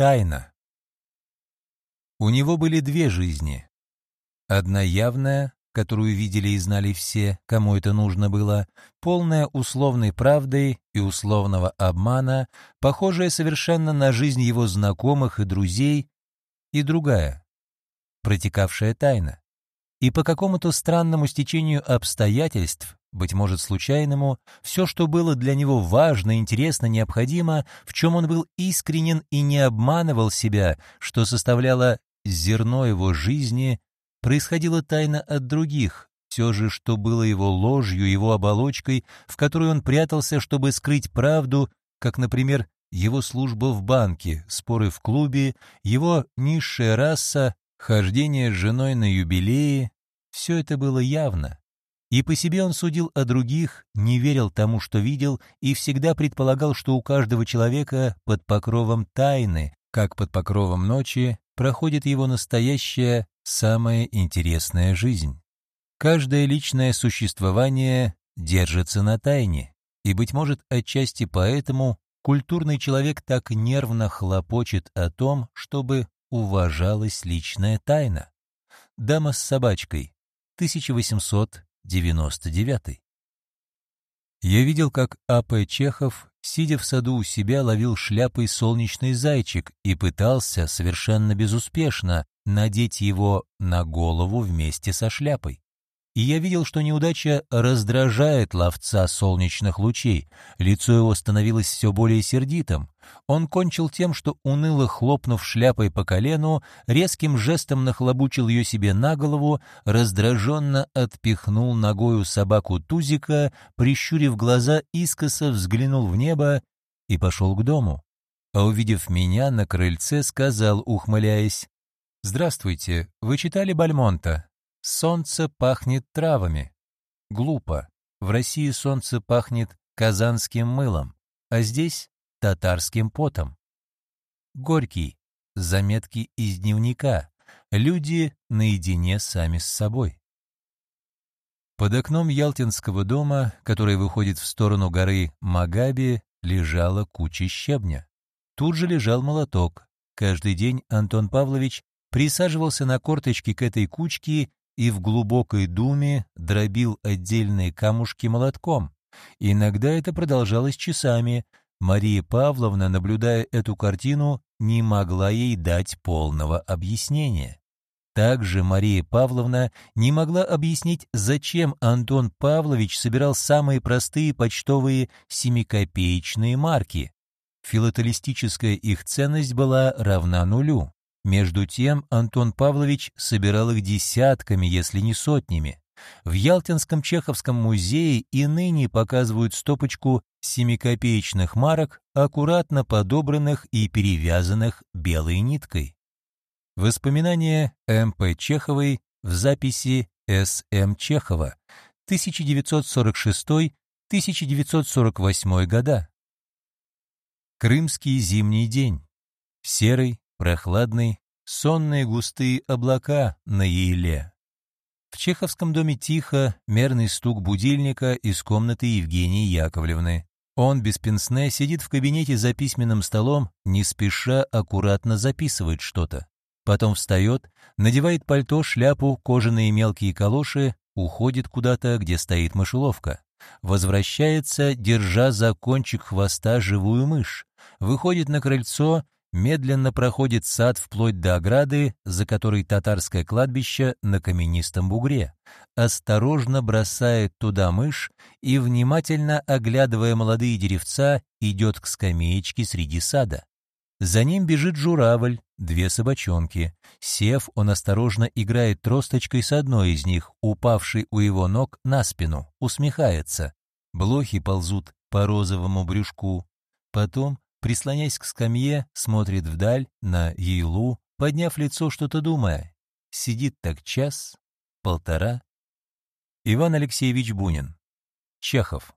Тайна. У него были две жизни. Одна явная, которую видели и знали все, кому это нужно было, полная условной правды и условного обмана, похожая совершенно на жизнь его знакомых и друзей, и другая, протекавшая тайна. И по какому-то странному стечению обстоятельств, быть может случайному, все, что было для него важно, интересно, необходимо, в чем он был искренен и не обманывал себя, что составляло зерно его жизни, происходило тайно от других, все же, что было его ложью, его оболочкой, в которой он прятался, чтобы скрыть правду, как, например, его служба в банке, споры в клубе, его низшая раса, хождение с женой на юбилее, все это было явно. И по себе он судил о других, не верил тому, что видел, и всегда предполагал, что у каждого человека под покровом тайны, как под покровом ночи, проходит его настоящая, самая интересная жизнь. Каждое личное существование держится на тайне, и, быть может, отчасти поэтому культурный человек так нервно хлопочет о том, чтобы уважалась личная тайна. «Дама с собачкой», 1899. Я видел, как А.П. Чехов, сидя в саду у себя, ловил шляпой солнечный зайчик и пытался, совершенно безуспешно, надеть его на голову вместе со шляпой и я видел, что неудача раздражает ловца солнечных лучей, лицо его становилось все более сердитым. Он кончил тем, что, уныло хлопнув шляпой по колену, резким жестом нахлобучил ее себе на голову, раздраженно отпихнул ногою собаку Тузика, прищурив глаза, искоса взглянул в небо и пошел к дому. А увидев меня на крыльце, сказал, ухмыляясь, «Здравствуйте, вы читали Бальмонта?» Солнце пахнет травами. Глупо. В России солнце пахнет казанским мылом, а здесь — татарским потом. Горький. Заметки из дневника. Люди наедине сами с собой. Под окном Ялтинского дома, который выходит в сторону горы Магаби, лежала куча щебня. Тут же лежал молоток. Каждый день Антон Павлович присаживался на корточки к этой кучке и в глубокой думе дробил отдельные камушки молотком. Иногда это продолжалось часами. Мария Павловна, наблюдая эту картину, не могла ей дать полного объяснения. Также Мария Павловна не могла объяснить, зачем Антон Павлович собирал самые простые почтовые семикопеечные марки. Филателистическая их ценность была равна нулю. Между тем Антон Павлович собирал их десятками, если не сотнями. В Ялтинском Чеховском музее и ныне показывают стопочку семикопеечных марок, аккуратно подобранных и перевязанных белой ниткой. Воспоминания М.П. Чеховой в записи С.М. Чехова 1946-1948 года. Крымский зимний день. Серый, прохладный, сонные густые облака на еле. В Чеховском доме тихо, мерный стук будильника из комнаты Евгении Яковлевны. Он без пенсне сидит в кабинете за письменным столом, не спеша аккуратно записывает что-то. Потом встает, надевает пальто, шляпу, кожаные мелкие калоши, уходит куда-то, где стоит мышеловка. Возвращается, держа за кончик хвоста живую мышь. Выходит на крыльцо медленно проходит сад вплоть до ограды, за которой татарское кладбище на каменистом бугре, осторожно бросает туда мышь и, внимательно оглядывая молодые деревца, идет к скамеечке среди сада. За ним бежит журавль, две собачонки. Сев, он осторожно играет тросточкой с одной из них, упавшей у его ног на спину, усмехается. Блохи ползут по розовому брюшку. Потом прислонясь к скамье, смотрит вдаль, на Ейлу, подняв лицо, что-то думая. Сидит так час, полтора. Иван Алексеевич Бунин. Чехов.